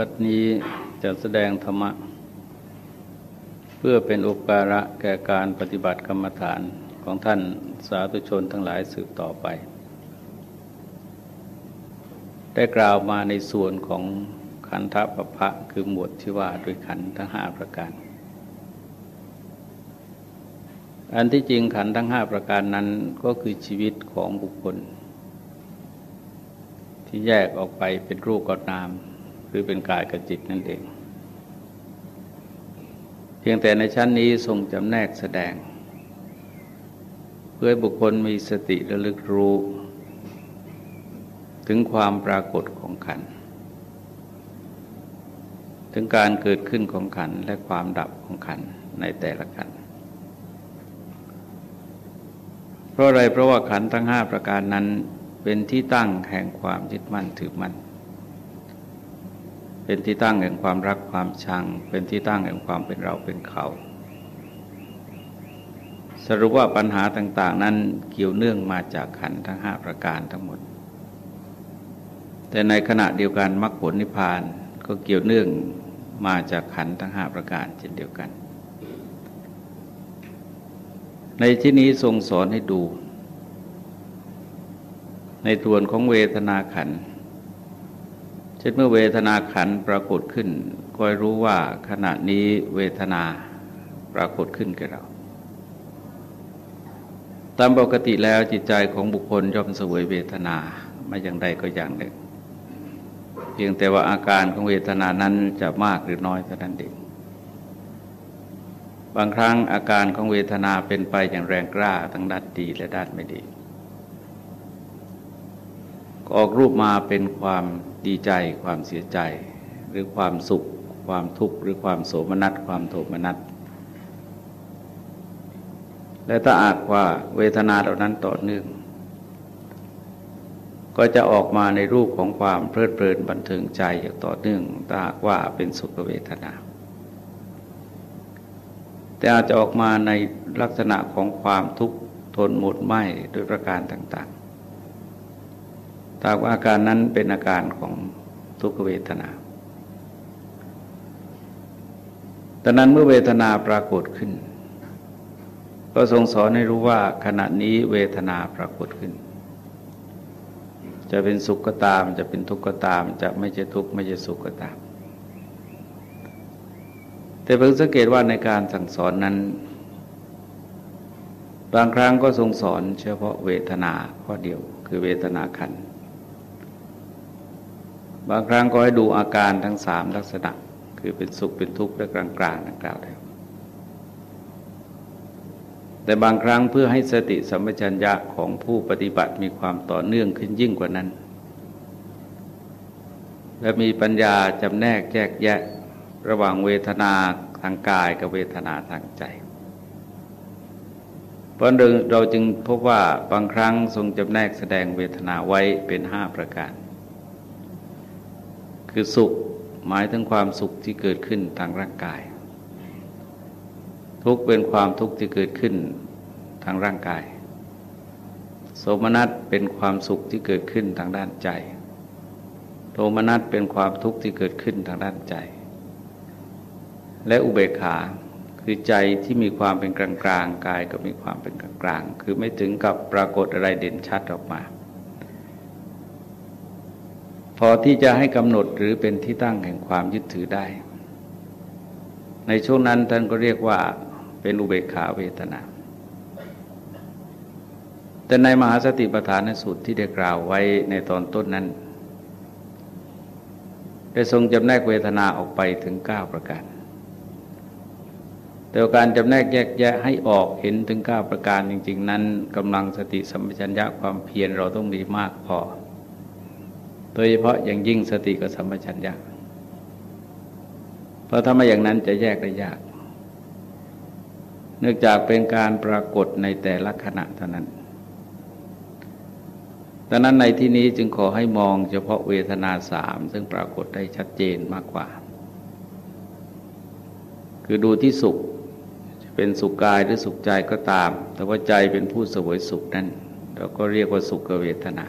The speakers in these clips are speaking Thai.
บัดนี้จะแสดงธรรมะ เพื่อเป็นอุปการะแก่การปฏิบัติกรรมฐานของท่านสาธุชนทั้งหลายสืบต่อไป ได้กล่าวมาในส่วนของขันธปภะคือหมวดที่ว่าด้วยขันธ์ทั้งห้าประการ อันที่จริงขันธ์ทั้งห้าประการนั้นก็คือชีวิตของบุคคล ที่แยกออกไปเป็นรูปกับนาม คือเป็นกายกับจิตนั่นเอง เพียงแต่ในชั้นนี้ทรงจำแนกแสดง เพื่อบุคคลมีสติระลึกรู้ ถึงความปรากฏของขัน ถึงการเกิดขึ้นของขันและความดับของขันในแต่ละขันเพราะอะไรเพราะว่าขันทั้งห้าประการนั้นเป็นที่ตั้งแห่งความยึดมั่นถือมั่น เป็นที่ตั้งแห่งความรักความชัง เป็นที่ตั้งแห่งความเป็นเราเป็นเขา สรุปว่าปัญหาต่าง ๆ นั้นเกี่ยวเนื่องมาจากขันทั้งห้าประการทั้งหมด แต่ในขณะเดียวกันมรรคผลนิพพานก็เกี่ยวเนื่องมาจากขันทั้งห้าประการเช่นเดียวกัน ในที่นี้ทรงสอนให้ดู ในส่วนของเวทนาขันธ์ ช่นเมื่อเวทนาขันปรากฏขึ้นก็รู้ว่าขณะนี้เวทนาปรากฏขึ้นแก่เรา ตามปกติแล้วจิตใจของบุคคลย่อมสวยเวทนามาอย่างใดก็อย่างหนึ่ง เพียงแต่ว่าอาการของเวทนานั้นจะมากหรือน้อยเท่านั้นเองบางครั้งอาการของเวทนาเป็นไปอย่างแรงกล้าทั้งด้านดีและด้านไม่ดีออกรูปมาเป็นความ ดีใจความเสียใจ หรือความสุข ความทุกข์หรือความโสมนัสความโทมนัสและถ้าอาจว่าเวทนาเหล่านั้นต่อเนื่อง ก็จะออกมาในรูปของความเพลิดเพลินบันเทิงใจอย่างต่อเนื่องถ้าหากว่าเป็นสุขเวทนา แต่อาจจะออกมาในลักษณะของความทุกข์ทนหมดไหมโดยประการต่าง ถ้าว่าอาการนั้นเป็นอาการของทุกขเวทนาแต่นั้นเมื่อเวทนาปรากฏขึ้น ก็ทรงสอนให้รู้ว่าขณะนี้เวทนาปรากฏขึ้น จะเป็นสุขก็ตาม จะเป็นทุกข์ก็ตาม จะไม่ใช่ทุกข์ไม่ใช่สุขก็ตาม แต่เพิ่งสังเกตว่าในการสั่งสอนนั้น บางครั้งก็ทรงสอนเฉพาะเวทนาข้อเดียวคือเวทนาขันธ์ บางครั้งก็ให้ดูอาการทั้งสามลักษณะ คือเป็นสุขเป็นทุกข์และกลางกลางดังกล่าวแล้วแต่บางครั้งเพื่อให้สติสัมปชัญญะของผู้ปฏิบัติมีความต่อเนื่องขึ้นยิ่งกว่านั้น และมีปัญญาจำแนกแยกแยะระหว่างเวทนาทางกายกับเวทนาทางใจเพราะเราจึงพบว่าบางครั้งทรงจำแนกแสดงเวทนาไว้เป็นห้าประการ คือสุขหมายถึงความสุขที่เกิดขึ้นทางร่างกาย ทุกเป็นความทุกข์ที่เกิดขึ้นทางร่างกาย โสมนัสเป็นความสุขที่เกิดขึ้นทางด้านใจโทมนัสเป็นความทุกข์ที่เกิดขึ้นทางด้านใจ และอุเบกขาคือใจที่มีความเป็นกลางกลางกายก็มีความเป็นกลางกลางคือไม่ถึงกับปรากฏอะไรเด่นชัดออกมา พอที่จะให้กำหนดหรือเป็นที่ตั้งแห่งความยึดถือได้ ในช่วงนั้นท่านก็เรียกว่าเป็นอุเบกขาเวทนา แต่ในมหาสติปัฏฐานสูตรที่ได้กล่าวไว้ในตอนต้นนั้น ได้ทรงจำแนกเวทนาออกไปถึง 9 ประการ แต่การจำแนกแยกแยะให้ออกเห็นถึง 9 ประการจริง ๆ นั้นกำลังสติสัมปชัญญะความเพียรเราต้องมีมากพอ โดยเฉพาะอย่างยิ่งสติกับสัมปชัญญะเพราะถ้าไม่อย่างนั้นจะแยกได้ยาก เนื่องจากเป็นการปรากฏในแต่ละขณะเท่านั้นดังนั้นในที่นี้จึงขอให้มองเฉพาะเวทนาสามซึ่งปรากฏได้ชัดเจนมากกว่า คือดูที่สุขจะเป็นสุขกายหรือสุขใจก็ตาม แต่ว่าใจเป็นผู้สวยสุขนั้นเราก็เรียกว่าสุขเวทนา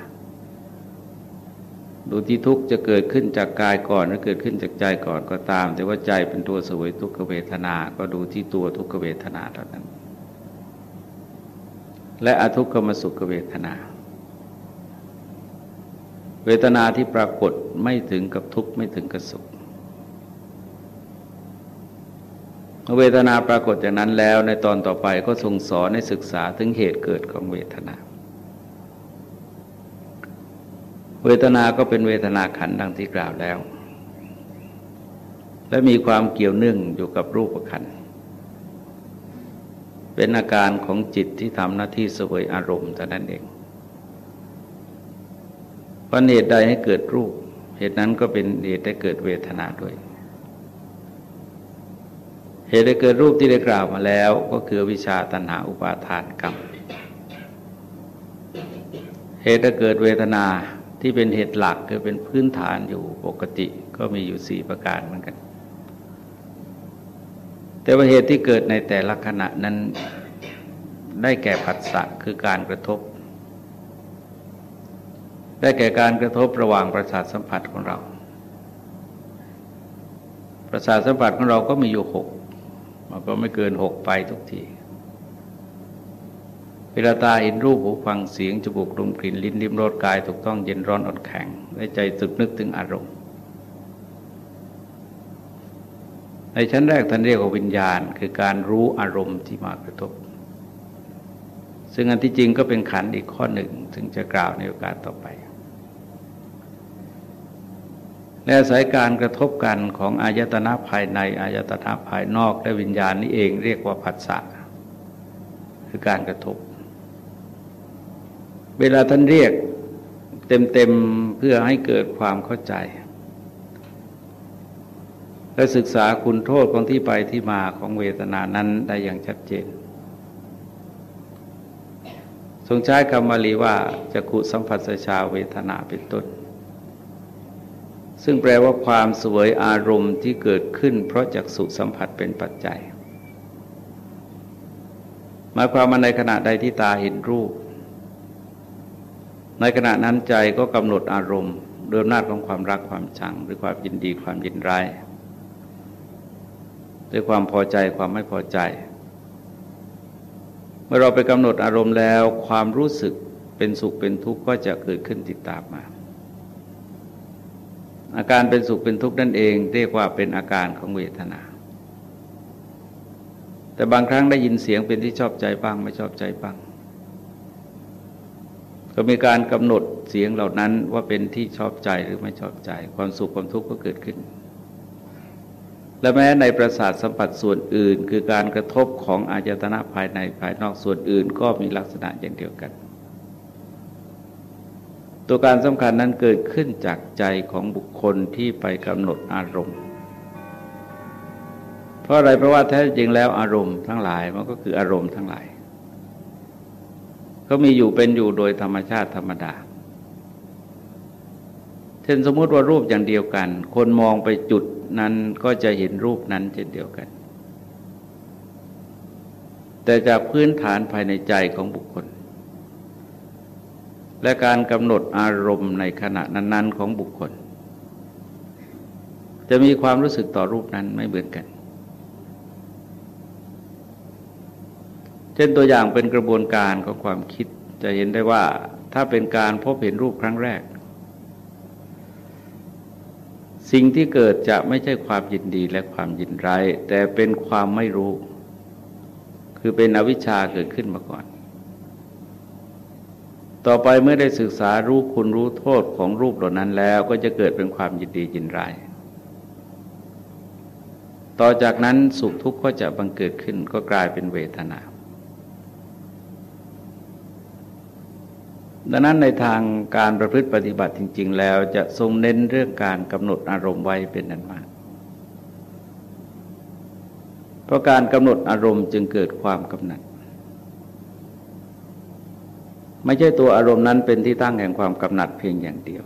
ดูที่ทุกข์จะเกิดขึ้นจากกายก่อนหรือเกิดขึ้นจากใจก่อนก็ตาม แต่ว่าใจเป็นตัวสวยทุกขเวทนา ก็ดูที่ตัวทุกขเวทนาเท่านั้น และอทุกขมสุขเวทนา เวทนาที่ปรากฏไม่ถึงกับทุกข์ไม่ถึงกับสุขเวทนาปรากฏอย่างนั้นแล้วในตอนต่อไปก็ทรงสอนให้ศึกษาถึงเหตุเกิดของเวทนา เวทนาก็เป็นเวทนาขันดังที่กล่าวแล้ว และมีความเกี่ยวเนื่องอยู่กับรูปขันเป็นอาการของจิตที่ทำหน้าที่สวยอารมณ์แต่นั้นเองปัญเหตุใดให้เกิดรูป เหตุนั้นก็เป็นเหตุให้เกิดเวทนาด้วย เหตุให้เกิดรูปที่ได้กล่าวมาแล้ว ก็คือวิชาตัณหาอุปาทานกรรม เหตุให้เกิดเวทนา ที่เป็นเหตุหลักคือเป็นพื้นฐานอยู่ปกติก็มีอยู่สี่ประการเหมือนกัน แต่ว่าเหตุที่เกิดในแต่ละขณะนั้นได้แก่ผัสสะคือการกระทบ ได้แก่การกระทบระหว่างประสาทสัมผัสของเรา ประสาทสัมผัสของเราก็มีอยู่หกมันก็ไม่เกินหกไปทุกที เวลาตาเห็นรูปหูฟังเสียงจมูกดมกลิ่นลิ้นลิ้มรสกายถูกต้องเย็นร้อนอ่อนแข็งในใจสึกนึกถึงอารมณ์ ในชั้นแรกท่านเรียกว่าวิญญาณ คือการรู้อารมณ์ที่มากระทบ ซึ่งอันที่จริงก็เป็นขันอีกข้อหนึ่งถึงจะกล่าวในโอกาสต่อไป และอายการกระทบกันของอายตนะภายในอายตนะภายนอกและวิญญาณนี้เองเรียกว่าผัสสะคือการกระทบ เวลาท่านเรียกเต็มๆเพื่อให้เกิดความเข้าใจ และศึกษาคุณโทษของที่ไปที่มาของเวทนานั้นได้อย่างชัดเจน ทรงใช้คำมาลีว่าจะขุสัมผัสชาเวทนาเป็นต้น ซึ่งแปลว่าความสวยอารมณ์ที่เกิดขึ้น เพราะจักสุสัมผัสเป็นปัจจัย หมายความว่าในขณะใดที่ตาเห็นรูป ในขณะนั้นใจก็กำหนดอารมณ์โดยอำนาจของความรักความชัง หรือความยินดีความยินร้ายด้วยความพอใจความไม่พอใจ เมื่อเราไปกำหนดอารมณ์แล้ว ความรู้สึกเป็นสุขเป็นทุกข์ก็จะเกิดขึ้นติดตามมาอาการเป็นสุขเป็นทุกข์นั่นเองเรียกว่าเป็นอาการของเวทนา แต่บางครั้งได้ยินเสียงเป็นที่ชอบใจบ้างไม่ชอบใจบ้าง ก็มีการกำหนดเสียงเหล่านั้นว่าเป็นที่ชอบใจหรือไม่ชอบใจ ความสุขความทุกข์ก็เกิดขึ้น และแม้ในประสาทสัมผัสส่วนอื่น คือการกระทบของอายตนะภายในภายนอกส่วนอื่น ก็มีลักษณะอย่างเดียวกัน ตัวการสำคัญนั้นเกิดขึ้นจากใจของบุคคลที่ไปกำหนดอารมณ์ เพราะอะไรเพราะว่าแท้จริงแล้วอารมณ์ทั้งหลายมันก็คืออารมณ์ทั้งหลาย เขามีอยู่เป็นอยู่โดยธรรมชาติธรรมดา เช่นสมมติว่ารูปอย่างเดียวกัน คนมองไปจุดนั้นก็จะเห็นรูปนั้นเช่นเดียวกัน แต่จากพื้นฐานภายในใจของบุคคล และการกำหนดอารมณ์ในขณะนั้น ๆ ของบุคคล จะมีความรู้สึกต่อรูปนั้นไม่เหมือนกัน เช่นตัวอย่างเป็นกระบวนการของความคิดจะเห็นได้ว่าถ้าเป็นการพบเห็นรูปครั้งแรก สิ่งที่เกิดจะไม่ใช่ความยินดีและความยินร้ายแต่เป็นความไม่รู้ คือเป็นอวิชชาเกิดขึ้นมาก่อน ต่อไปเมื่อได้ศึกษารู้คุณรู้โทษของรูปเหล่านั้นแล้วก็จะเกิดเป็นความยินดียินร้ายต่อจากนั้นสุขทุกข์ก็จะบังเกิดขึ้นก็กลายเป็นเวทนา ดังนั้นในทางการประพฤติปฏิบัติจริง ๆ แล้วจะทรงเน้นเรื่องการกำหนดอารมณ์ไว้เป็นนั้นมาก เพราะการกำหนดอารมณ์จึงเกิดความกำหนัด ไม่ใช่ตัวอารมณ์นั้นเป็นที่ตั้งแห่งความกำหนัดเพียงอย่างเดียว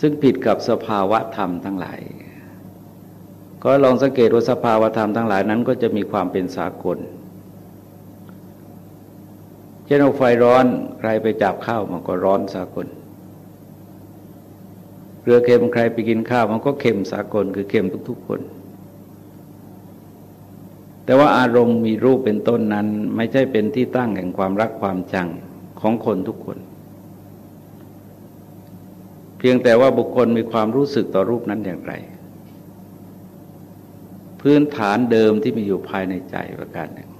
ซึ่งผิดกับสภาวะธรรมทั้งหลาย ก็ลองสังเกตว่าสภาวะธรรมทั้งหลายนั้นก็จะมีความเป็นสากล เช่นเอาไฟร้อนใครไปจับข้าวมันก็ร้อนสากลเรือเค็มใครไปกินข้าวมันก็เค็มสากลคือเค็มทุก ๆ คน แต่ว่าอารมณ์มีรูปเป็นต้นนั้น ไม่ใช่เป็นที่ตั้งแห่งความรักความจังของคนทุกคน เพียงแต่ว่าบุคคลมีความรู้สึกต่อรูปนั้นอย่างไร พื้นฐานเดิมที่มีอยู่ภายในใจประการหนึ่ง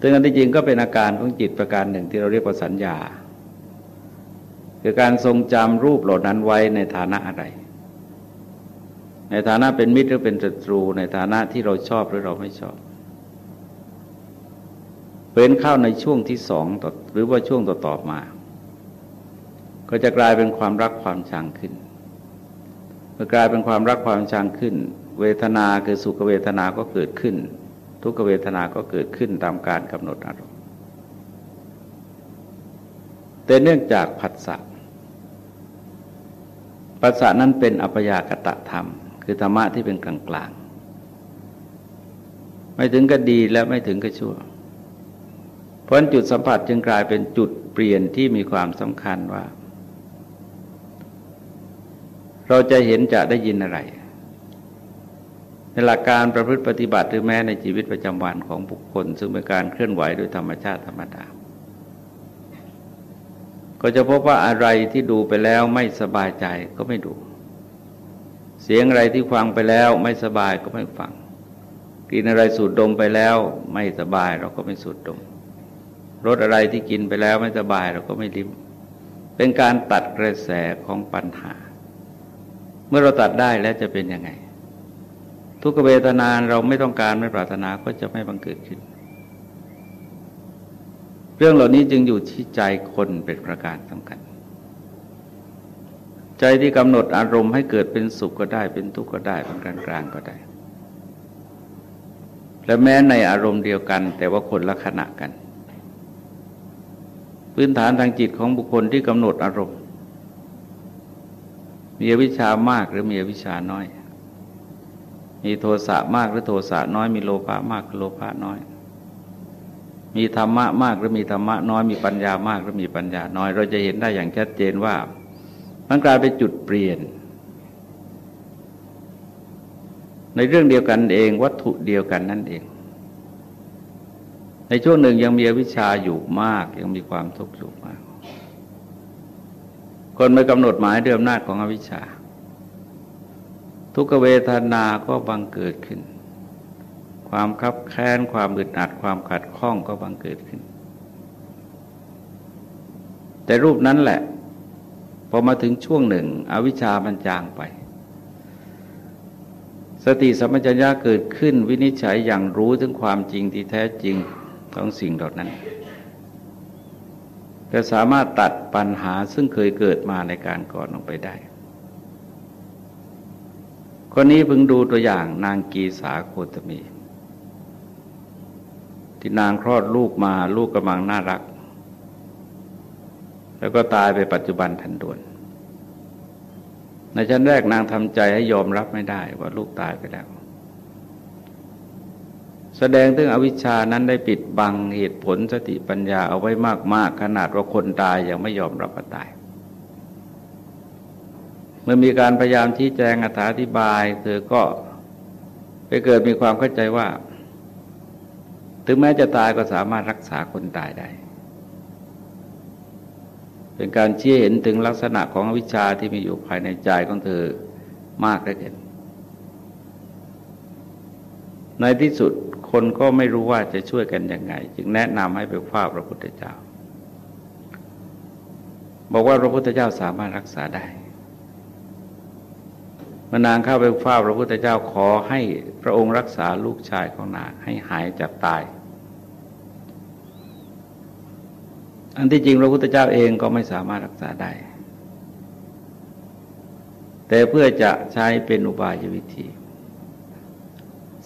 ซึ่งอันที่จริงก็เป็นอาการของจิตประการหนึ่งที่เราเรียกว่าสัญญา คือการทรงจำรูปเหล่านั้นไว้ในฐานะอะไร ในฐานะเป็นมิตรหรือเป็นศัตรู ในฐานะที่เราชอบหรือเราไม่ชอบเป็นเข้าในช่วงที่สองต่อหรือว่าช่วงต่อต่อมา ก็จะกลายเป็นความรักความชังขึ้นเมื่อกลายเป็นความรักความชังขึ้น เวทนาคือสุขเวทนาก็เกิดขึ้น ทุกขเวทนาก็เกิดขึ้นตามการกำหนดอารมณ์ แต่เนื่องจากผัสสะปัสสะนั้นเป็นอัปยากตะธรรม คือธรรมะที่เป็นกลางกลางไม่ถึงก็ดีและไม่ถึงก็ชั่ว เพราะจุดสัมผัสจึงกลายเป็นจุดเปลี่ยนที่มีความสำคัญว่า เราจะเห็นจะได้ยินอะไร ในหลักการประพฤติปฏิบัติหรือแม้ในชีวิตประจำวันของบุคคล ซึ่งเป็นการเคลื่อนไหวโดยธรรมชาติธรรมดา ก็จะพบว่าอะไรที่ดูไปแล้วไม่สบายใจก็ไม่ดู เสียงอะไรที่ฟังไปแล้วไม่สบายก็ไม่ฟังกินอะไรสูดดมไปแล้วไม่สบายเราก็ไม่สูดดมรสอะไรที่กินไปแล้วไม่สบายเราก็ไม่ลิ้มเป็นการตัดกระแสของปัญหา เมื่อเราตัดได้แล้วจะเป็นยังไง ทุกเวทนาเราไม่ต้องการไม่ปรารถนาก็จะไม่บังเกิดขึ้น เรื่องเหล่านี้จึงอยู่ที่ใจคนเป็นประการสำคัญ ใจที่กำหนดอารมณ์ให้เกิดเป็นสุขก็ได้ เป็นทุกข์ก็ได้เป็นกลางกลางก็ได้ และแม้ในอารมณ์เดียวกัน แต่ว่าคนละขณะกัน พื้นฐานทางจิตของบุคคลที่กำหนดอารมณ์มีวิชามากหรือมีวิชาน้อย มีโทสะมากหรือโทสะน้อย มีโลภะมากหรือโลภะน้อย มีธรรมะมากหรือมีธรรมะน้อย มีปัญญามากหรือมีปัญญาน้อย เราจะเห็นได้อย่างชัดเจนว่ามันกลายเป็นจุดเปลี่ยน ในเรื่องเดียวกันเองวัตถุเดียวกันนั่นเอง ในช่วงหนึ่งยังมีวิชาอยู่มาก ยังมีความทุกข์อยู่มาก คนไม่กำหนดหมายเดิมนาจของอวิชชา ทุกเวทนาก็บังเกิดขึ้น ความคับแค้นความอึดอัดความขัดข้องก็บังเกิดขึ้น แต่รูปนั้นแหละ พอมาถึงช่วงหนึ่ง อวิชามันจางไป สติสัมปชัญญะเกิดขึ้นวินิจฉัยอย่างรู้ถึงความจริงที่แท้จริงของสิ่งเหล่านั้นจะสามารถตัดปัญหาซึ่งเคยเกิดมาในการก่อนลงไปได้ คนนี้พึงดูตัวอย่างนางกีสาโคตมี ที่นางคลอดลูกมาลูกกำลังน่ารัก แล้วก็ตายไปปัจจุบันทันด่วน ในชั้นแรกนางทำใจให้ยอมรับไม่ได้ว่าลูกตายไปแล้ว แสดงถึงอวิชานั้นได้ปิดบังเหตุผลสติปัญญาเอาไว้มาก ๆ ขนาดว่าคนตายยังไม่ยอมรับว่าตาย เมื่อมีการพยายามชี้แจงอธิบาย เธอก็ไปเกิดมีความเข้าใจว่า ถึงแม้จะตายก็สามารถรักษาคนตายได้ เป็นการชี้เห็นถึงลักษณะของวิชาที่มีอยู่ภายในใจของเธอมากได้เกินในที่สุดคนก็ไม่รู้ว่าจะช่วยกันยังไง จึงแนะนำให้ไปฝ้าพระพุทธเจ้า บอกว่าพระพุทธเจ้าสามารถรักษาได้ มานางเข้าไปเฝ้าพระพุทธเจ้าขอให้พระองค์รักษาลูกชายของนางให้หายจากตาย อันที่จริงพระพุทธเจ้าเองก็ไม่สามารถรักษาได้ แต่เพื่อจะใช้เป็นอุบายวิธี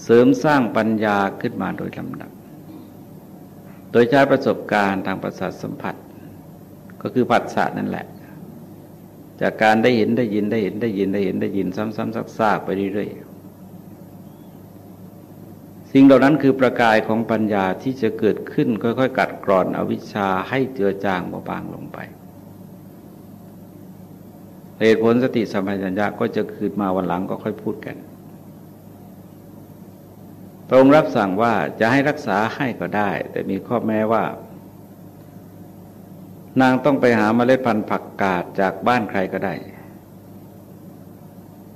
เสริมสร้างปัญญาขึ้นมาโดยลำดับ โดยใช้ประสบการณ์ทางประสาทสัมผัส ก็คือผัสสะนั่นแหละ จากการได้เห็นได้ยินได้เห็นได้ยินได้เห็นได้ยิน ซ้ำๆซากๆไปเรื่อยๆสิ่งเหล่านั้นคือประกายของปัญญาที่จะเกิดขึ้นค่อยๆ กัดกร่อนอวิชชาให้เจือจางเบาบางลงไปเหตุผลสติสัมปชัญญะก็จะคืนมาวันหลังก็ค่อยพูดกันพระองค์รับสั่งว่าจะให้รักษาให้ก็ได้ แต่มีข้อแม้ว่า นางต้องไปหาเมล็ดพันธุ์ผักกาดจากบ้านใครก็ได้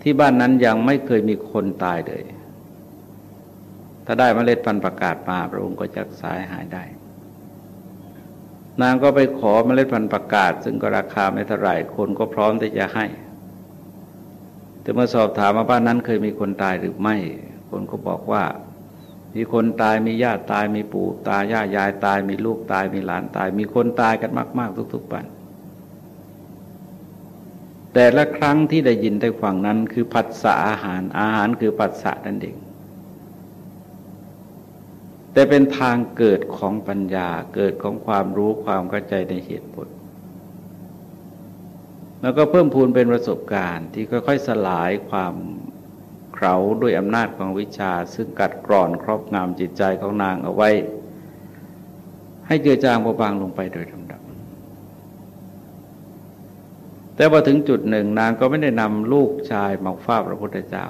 ที่บ้านนั้นยังไม่เคยมีคนตายเลย ถ้าได้เมล็ดพันธุ์ผักกาดมาพระองค์ก็จะสายหายได้ นางก็ไปขอเมล็ดพันธุ์ผักกาดซึ่งก็ราคาไม่เท่าไหร่คนก็พร้อมที่จะให้ แต่เมื่อสอบถามมาบ้านนั้นเคยมีคนตายหรือไม่ คนก็บอกว่า มีคนตายมีญาติตายมีปู่ตายย่ายายตาย มีลูกตายมีหลานตาย มีคนตายกันมาก ๆ ทุก ๆ วัน แต่ละครั้งที่ได้ยินได้ฟังนั้น คือผัสสะอาหารอาหารคือผัสสะนั่นเองแต่เป็นทางเกิดของปัญญาเกิดของความรู้ความเข้าใจในเหตุผล แล้วก็เพิ่มพูนเป็นประสบการณ์ที่ค่อย ๆ สลายความาด้วยอำนาจของวิชา ซึ่งกัดกร่อนครอบงำจิตใจของนางเอาไว้ ให้เจือจางเบาบางลงไปโดยลำดับ แต่พอถึงจุดหนึ่งนางก็ไม่ได้นำลูกชายมาฟ้าพระพุทธเจ้า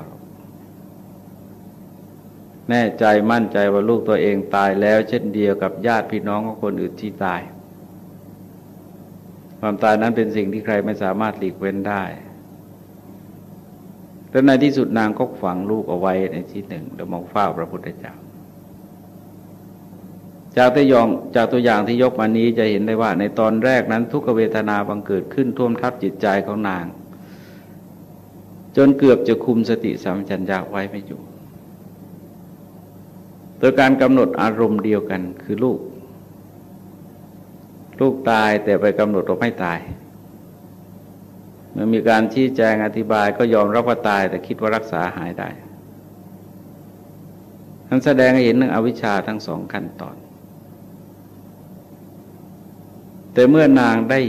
แน่ใจมั่นใจว่าลูกตัวเองตายแล้ว เช่นเดียวกับญาติพี่น้องของคนอื่นที่ตาย ความตายนั้นเป็นสิ่งที่ใครไม่สามารถหลีกเว้นได้ แล้วในที่สุดนางก็ฝังลูกเอาไว้ในที่หนึ่งแล้วมองเฝ้าพระพุทธเจ้า จากตัวอย่างจากตัวอย่างที่ยกมานี้จะเห็นได้ว่า ในตอนแรกนั้นทุกเวทนาบังเกิดขึ้นท่วมทับจิตใจของนาง จนเกือบจะคุมสติสัมปชัญญะไว้ไม่อยู่โดยการกำหนดอารมณ์เดียวกันคือลูก ลูกตายแต่ไปกำหนดว่าไม่ตาย เมื่อมีการชี้แจงอธิบายก็ยอมรับว่าตาย แต่คิดว่ารักษาหายได้นั้นแสดงให้เห็นเรื่งอวิชชาทั้งสองขั้นตอน แต่เมื่อนางได้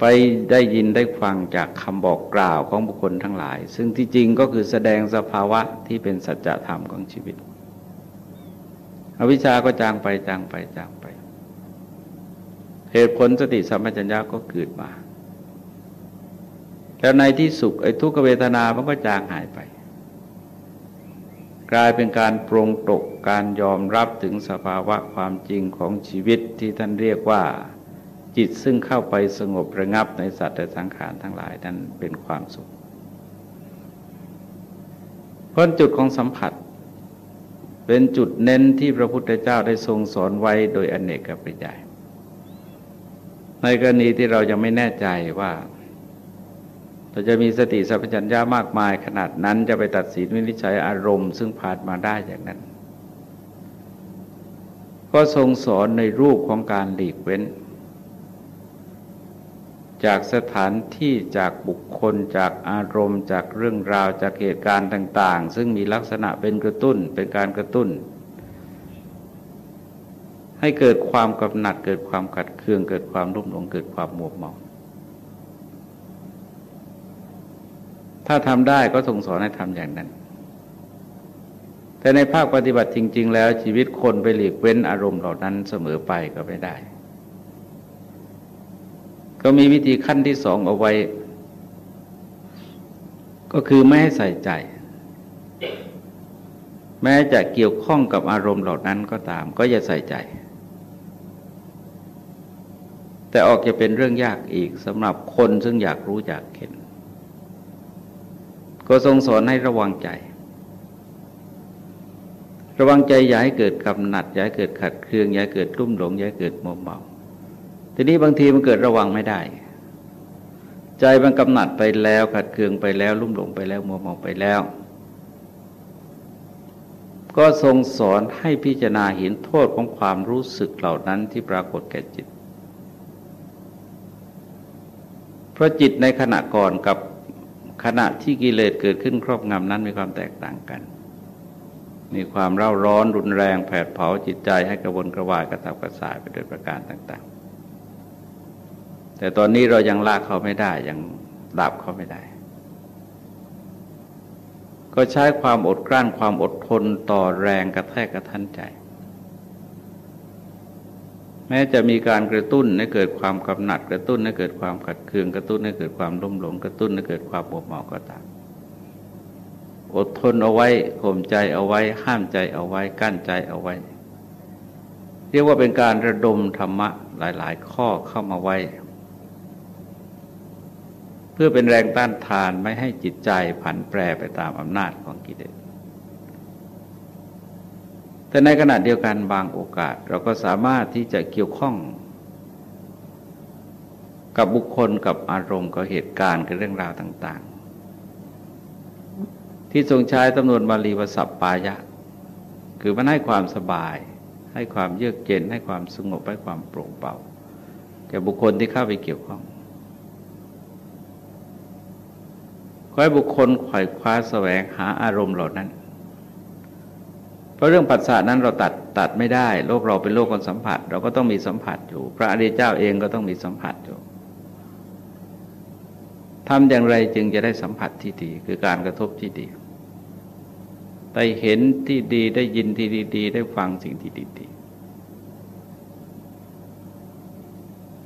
ไปได้ยินได้ฟังจากคำบอกกล่าวของบุคคลทั้งหลาย ซึ่งที่จริงก็คือแสดงสภาวะที่เป็นสัจธรรมของชีวิต อวิชชาก็จางไปจางไปจางไป เหตุผลสติสัมปชัญญะก็เกิดมา แล้วในที่สุขไอ้ทุกขเวทนามันก็จางหายไป กลายเป็นการปรงตกการยอมรับถึงสภาวะความจริงของชีวิตที่ท่านเรียกว่า จิตซึ่งเข้าไปสงบระงับในสัตว์และสังขารทั้งหลายนั้นเป็นความสุขพ้นจุดของสัมผัส เป็นจุดเน้นที่พระพุทธเจ้าได้ทรงสอนไว้โดยอนเนกปริยาย ในกรณีที่เรายังไม่แน่ใจว่าเราจะมีสติสัพพัญญามากมายขนาดนั้นจะไปตัดสินวินิจฉัยอารมณ์ ซึ่งผ่านมาได้อย่างนั้น ก็ทรงสอนในรูปของการหลีกเว้น จากสถานที่จากบุคคล จากอารมณ์ จากเรื่องราวจากเหตุการณ์ต่าง ๆ ซึ่งมีลักษณะเป็นกระตุ้นเป็นการกระตุ้น ให้เกิดความกำหนัด เกิดความขัดเคือง เกิดความรุ่มหลงเกิดความมัวเมา ถ้าทำได้ก็ทรงสอนให้ทำอย่างนั้น แต่ในภาคปฏิบัติจริง ๆ แล้วชีวิตคนไปหลีกเว้นอารมณ์เหล่านั้นเสมอไปก็ไม่ได้ ก็มีวิธีขั้นที่สองเอาไว้ ก็คือไม่ให้ใส่ใจแม้จะเกี่ยวข้องกับอารมณ์เหล่านั้นก็ตาม ก็อย่าใส่ใจ แต่ออกจะเป็นเรื่องยากอีกสำหรับคนซึ่งอยากรู้อยากเห็น ก็ทรงสอนให้ระวังใจ ระวังใจอย่าให้เกิดกำหนัดอย่าให้เกิดขัดเคืองอย่าเกิดรุ่มหลงอย่าเกิดโมเมาทีนี้บางทีมันเกิดระวังไม่ได้ ใจมันกำหนัดไปแล้วขัดเคืองไปแล้วรุ่มหลงไปแล้วโมเมาไปแล้ว ก็ทรงสอนให้พิจารณาเห็นโทษของความรู้สึกเหล่านั้นที่ปรากฏแก่จิต เพราะจิตในขณะก่อนกับขณะที่กิเลสเกิดขึ้นครอบงำนั้นมีความแตกต่างกัน มีความเร่าร้อนรุนแรงแผดเผาจิตใจให้กระวนกระวายกระตับกระส่ายไปด้วยประการต่างๆ แต่ตอนนี้เรายังลากเขาไม่ได้ยังดับเขาไม่ได้ ก็ใช้ความอดกลั้นความอดทนต่อแรงกระแทกกระทันใจ ม้จะมีการกระตุ้นให้เกิดความกำหนัดกระตุ้นให้เกิดความขัดเคืองกระตุ้นให้เกิดความรุ่มหลงกระตุ้นให้เกิดความบวมเมาก็ตามอดทนเอาไว้ข่มใจเอาไว้ ห้ามใจเอาไว้กั้นใจเอาไว้ เรียกว่าเป็นการระดมธรรมะหลาย ๆ ข้อเข้ามาไว้ เพื่อเป็นแรงต้านทานไม่ให้จิตใจผันแปรไปตามอำนาจของกิเลส แต่ในขณะเดียวกันบางโอกาส เราก็สามารถที่จะเกี่ยวข้อง กับบุคคลกับอารมณ์กับเหตุการณ์กับเรื่องราวต่าง ๆ ที่ทรงใช้ตำนวนบาลีวสัพปายะ คือมันให้ความสบาย ให้ความเยือกเย็นให้ความสงบให้ความโปร่งเบาแก่บุคคลที่เข้าไปเกี่ยวข้องขอให้บุคคลขวายคว้าแสวงหาอารมณ์เหล่านั้น ราะเรื่องปัสสานั้นเราตัดตัดไม่ได้ โลกเราเป็นโลกคนสัมผัส เราก็ต้องมีสัมผัสอยู่ พระอริยเจ้าเองก็ต้องมีสัมผัสอยู่ทำอย่างไรจึงจะได้สัมผัสที่ดี คือการกระทบที่ดีได้เห็นที่ดีได้ยินที่ดีๆได้ฟังสิ่งที่ดีๆ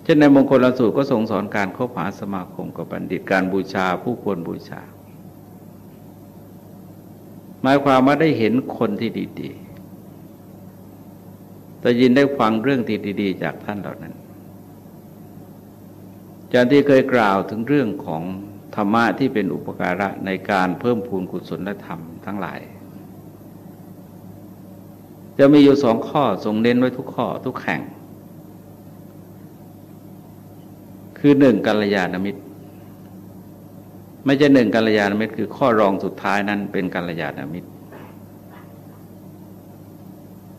เช่นในมงคลลสูตรก็ทรงสอนการคบหาสมาคมกับบัณฑิตการบูชาผู้ควรบูชา มายความว่าได้เห็นคนที่ดีๆแต่ยินได้ฟังเรื่องที่ดี ๆ จากท่านเหล่านั้นจากที่เคยกล่าวถึงเรื่องของธรรมะที่เป็นอุปการะในการเพิ่มพูนกุศลธรรมทั้งหลาย จะมีอยู่สองข้อทรงเน้นไว้ทุกข้อทุกแห่ง คือหนึ่งกัลยาณมิตร ไม่ใช่หนึ่งกัลยาณมิตรคือข้อรองสุดท้ายนั้นเป็นกัลยาณมิตร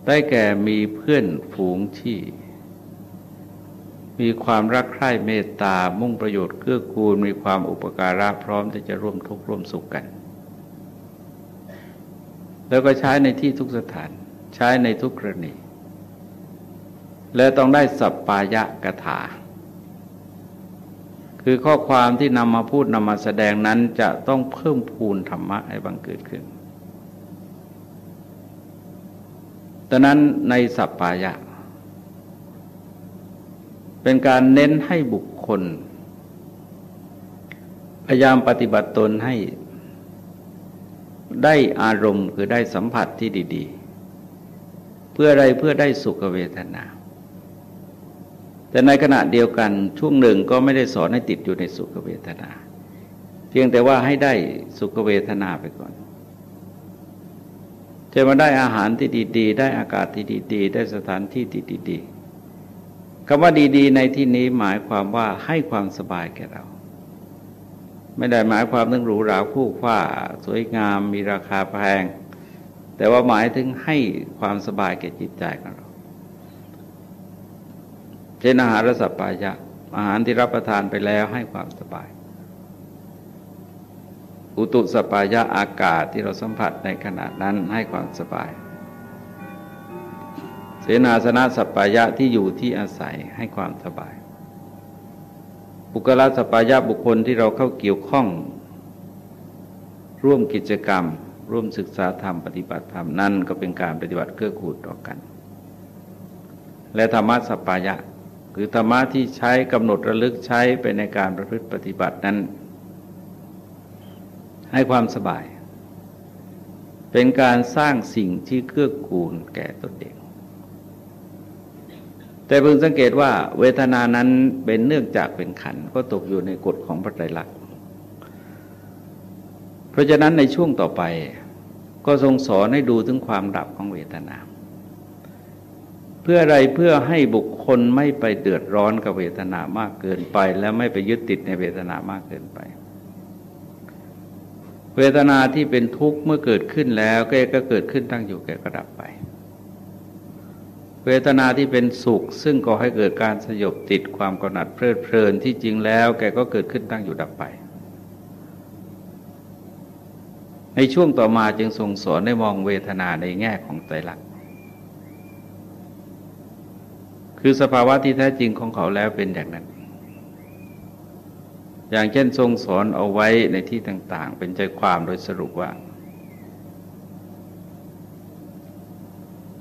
ได้แก่มีเพื่อนฝูงที่ มีความรักใคร่เมตตา มุ่งประโยชน์เกื้อกูล มีความอุปการะพร้อมที่จะร่วมทุกข์ร่วมสุขกัน แล้วก็ใช้ในที่ทุกสถาน ใช้ในทุกกรณี และต้องได้สัปปายะกถา คือข้อความที่นำมาพูดนำมาแสดงนั้นจะต้องเพิ่มพูนธรรมะให้บังเกิดขึ้นดังนั้นในสัปปายะ เป็นการเน้นให้บุคคล พยายามปฏิบัติตนให้ได้อารมณ์คือได้สัมผัสที่ดี ๆ เพื่ออะไรเพื่อได้สุขเวทนา แต่ในขณะเดียวกันช่วงหนึ่งก็ไม่ได้สอนให้ติดอยู่ในสุขเวทนา เพียงแต่ว่าให้ได้สุขเวทนาไปก่อนจะมาได้อาหารที่ดีๆ ได้อากาศที่ดีๆ ได้สถานที่ที่ดีๆคำว่าดีๆ ในที่นี้หมายความว่าให้ความสบายแก่เรา ไม่ได้หมายความถึงหรูหราคู่ฟ้า สวยงามมีราคาแพง แต่ว่าหมายถึงให้ความสบายแก่จิตใจของเรา เช่นอาหารรสปายะ อาหารที่รับประทานไปแล้วให้ความสบาย อุตุสปายะอากาศที่เราสัมผัสในขณะนั้นให้ความสบาย เสนาสนะสปายะที่อยู่ที่อาศัยให้ความสบาย บุคลาสปายะบุคคลที่เราเข้าเกี่ยวข้อง ร่วมกิจกรรม ร่วมศึกษาธรรมปฏิบัติธรรมนั่นก็เป็นการปฏิบัติเกื้อกูลต่อกัน และธรรมะสปายะ คือธรรมะที่ใช้กำหนดระลึกใช้ไปในการประพฤติปฏิบัตินั้น ให้ความสบาย เป็นการสร้างสิ่งที่เกื้อกูลแก่ตนเองแต่พึงสังเกตว่าเวทนานั้นเป็นเนื่องจากเป็นขันก็ตกอยู่ในกฎของพระไตรลักษณ์ เพราะฉะนั้นในช่วงต่อไปก็ทรงสอนให้ดูถึงความดับของเวทนา พื่ออะไรเพื่อให้บุคคลไม่ไปเดือดร้อนกับเวทนามากเกินไป และไม่ไปยึดติดในเวทนามากเกินไป เวทนาที่เป็นทุกข์เมื่อเกิดขึ้นแล้วก็ก็เกิดขึ้นตั้งอยู่แก่กระดับไป เวทนาที่เป็นสุข ซึ่งก่อให้เกิดการสยบติดความกำหนัดเพลิดเพลินที่จริงแล้วแกก็เกิดขึ้นตั้งอยู่ดับไป ในช่วงต่อมาจึงทรงสอนให้มองเวทนาในแง่ของไตรลักษณ คือสภาวะที่แท้จริงของเขาแล้วเป็นอย่างนั้น อย่างเช่นทรงสอนเอาไว้ในที่ต่าง ๆ เป็นใจความโดยสรุปว่า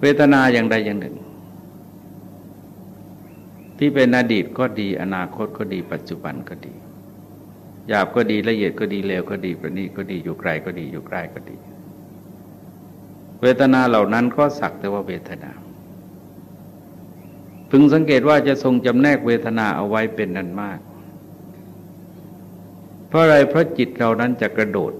เวทนาอย่างใดอย่างหนึ่ง ที่เป็นอดีตก็ดี อนาคตก็ดี ปัจจุบันก็ดีหยาบก็ดีละเอียดก็ดีเลวก็ดีประณีตก็ดีอยู่ไกลก็ดีอยู่ใกล้ก็ดี เวทนาเหล่านั้นก็สักแต่ว่าเวทนา พึงสังเกตว่าจะทรงจำแนกเวทนาเอาไว้เป็นนันมาก เพราะอะไรเพราะจิตเรานั้นจะกระโดด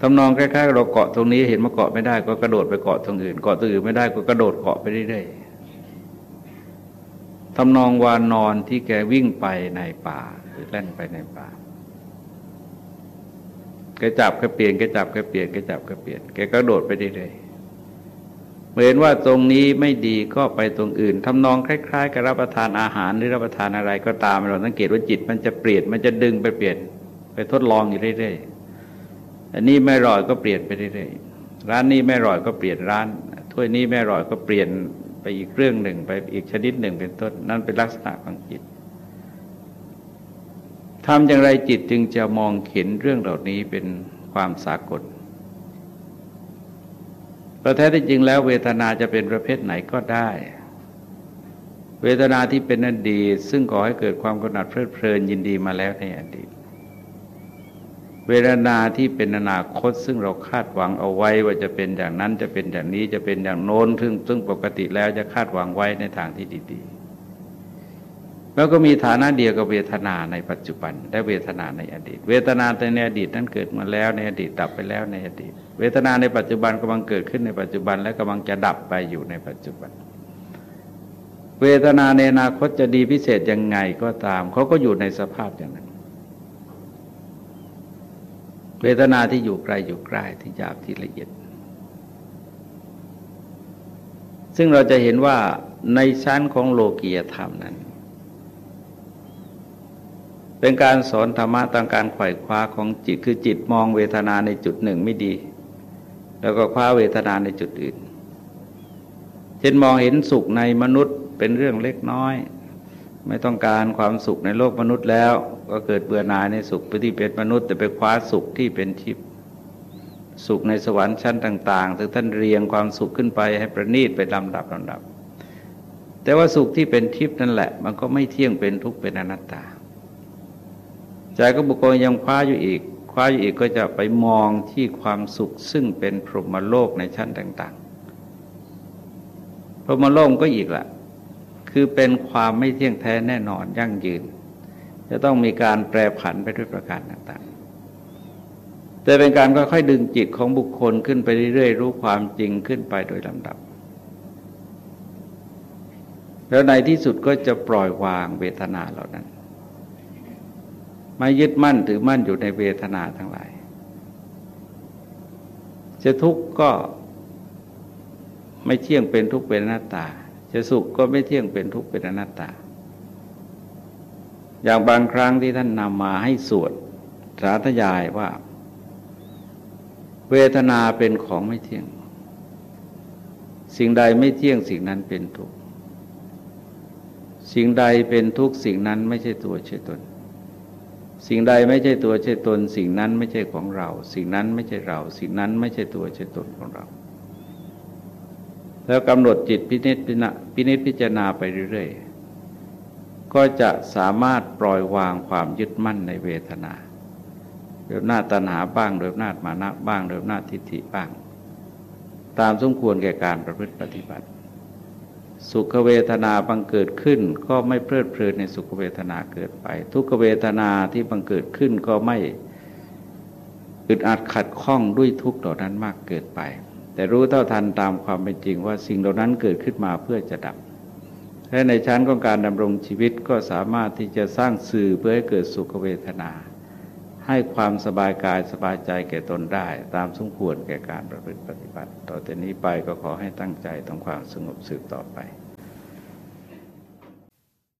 ทำนองคล้ายๆเราเกาะตรงนี้เห็นมาเกาะไม่ได้ก็กระโดดไปเกาะตรงอื่นเกาะตรงอื่นไม่ได้ก็กระโดดเกาะไปเรื่อยๆทำนองวานนอนที่แกวิ่งไปในป่าหรือแล่นไปในป่าแกจับแกเปลี่ยนแกจับแกเปลี่ยนแกจับแกเปลี่ยนแกกระโดดไปเรื่อยๆ เห็นว่าตรงนี้ไม่ดีก็ไปตรงอื่นทำนองคล้ายๆกับรับประทานอาหารหรือรับประทานอะไรก็ตามเราสังเกตว่าจิตมันจะเปลี่ยนมันจะดึงไปเปลี่ยน ไปทดลองอยู่เรื่อยๆอันนี้ไม่ร่อยก็เปลี่ยนไปเรื่อยๆร้านนี้ไม่ร่อยก็เปลี่ยนร้านถ้วยนี้ไม่ร่อยก็เปลี่ยนไปอีกเรื่องหนึ่งไปอีกชนิดหนึ่งเป็นต้นนั่นเป็นลักษณะของจิตทำอย่างไรจิตจึงจะมองเห็นเรื่องเหล่านี้เป็นความสากล พระแท้ที่จริงแล้วเวทนาจะเป็นประเภทไหนก็ได้ เวทนาที่เป็นอดีต ซึ่งก่อให้เกิดความกำหนัดเพลิดเพลินยินดีมาแล้วในอดีต เวทนาที่เป็นอนาคต ซึ่งเราคาดหวังเอาไว้ว่าจะเป็นอย่างนั้นจะเป็นอย่างนี้จะเป็นอย่างโน้นซึ่งซึ่งปกติแล้วจะคาดหวังไว้ในทางที่ดี ๆ แล้วก็มีฐานะเดียวกับเวทนาในปัจจุบันและเวทนาในอดีต เวทนาในอดีตนั้นเกิดมาแล้วในอดีตดับไปแล้วในอดีต เวทนาในปัจจุบันกำลังเกิดขึ้นในปัจจุบัน และกำลังจะดับไปอยู่ในปัจจุบัน เวทนาในอนาคตจะดีพิเศษยังไงก็ตามเขาก็อยู่ในสภาพอย่างนั้น เวทนาที่อยู่ไกลอยู่ใกล้ที่หยาบที่ละเอียด ซึ่งเราจะเห็นว่าในชั้นของโลกียธรรมนั้น เป็นการสอนธรรมะต่างการไขว่คว้าของจิตคือจิตมองเวทนาในจุดหนึ่งไม่ดี แล้วก็คว้าเวทนาในจุดอื่น เช่นมองเห็นสุขในมนุษย์เป็นเรื่องเล็กน้อย ไม่ต้องการความสุขในโลกมนุษย์แล้ว ก็เกิดเบื่อหน่ายในสุขที่เป็นมนุษย์ แต่ไปคว้าสุขที่เป็นทิพย์สุขในสวรรค์ชั้นต่างๆถึงท่านเรียงความสุขขึ้นไปให้ประณีตไปลำดับลำดับ แต่ว่าสุขที่เป็นทิพย์นั่นแหละ มันก็ไม่เที่ยงเป็นทุกข์เป็นอนัตตา ใจก็บุคคลยังคว้าอยู่อีก คว้าอยู่อีกก็จะไปมองที่ความสุขซึ่งเป็นพรหมโลกในชั้นต่าง ๆ พรหมโลกก็อีกละคือเป็นความไม่เที่ยงแท้แน่นอนยั่งยืน จะต้องมีการแปรผันไปด้วยประการต่างๆ แต่เป็นการค่อยๆดึงจิตของบุคคลขึ้นไปเรื่อยๆรู้ความจริงขึ้นไปโดยลำดับแล้วในที่สุดก็จะปล่อยวางเวทนาเหล่านั้น ไม่ยึดมั่นถือมั่นอยู่ในเวทนาทั้งหลาย จะทุกข์ก็ไม่เที่ยงเป็นทุกข์เป็นหน้าตา จะสุขก็ไม่เที่ยงเป็นทุกข์เป็นอนัตตา อย่างบางครั้งที่ท่านนำมาให้สวดสาธยายว่า เวทนาเป็นของไม่เที่ยง สิ่งใดไม่เที่ยงสิ่งนั้นเป็นทุกข์สิ่งใดเป็นทุกข์สิ่งนั้นไม่ใช่ตัวใช่ตน สิ่งใดไม่ใช่ตัวใช่ตน สิ่งนั้นไม่ใช่ของเรา สิ่งนั้นไม่ใช่เรา สิ่งนั้นไม่ใช่ตัวใช่ตนของเรา แล้วกำหนดจิตพินิจพินิจพิจารณาไปเรื่อยๆ ก็จะสามารถปล่อยวางความยึดมั่นในเวทนาโดยหน้าตัณหาบ้างโดยหน้ามานะบ้างโดยหน้าทิฏฐิบ้าง ตามสมควรแก่การประพฤติปฏิบัติ สุขเวทนาบังเกิดขึ้น ก็ไม่เพลิดเพลินในสุขเวทนาเกิดไป ทุกเวทนาที่บังเกิดขึ้นก็ไม่อึดอัดขัดข้องด้วยทุกข์เหล่านั้นมากเกิดไป แต่รู้เท่าทันตามความเป็นจริงว่าสิ่งเหล่านั้นเกิดขึ้นมาเพื่อจะดับและในชั้นของการดำรงชีวิตก็สามารถที่จะสร้างสื่อเพื่อให้เกิดสุขเวทนา ให้ความสบายกายสบายใจแก่ตนได้ ตามสมควรแก่การประพฤติปฏิบัติ ต่อแต่นี้ไปก็ขอให้ตั้งใจทำความสงบสืบต่อไป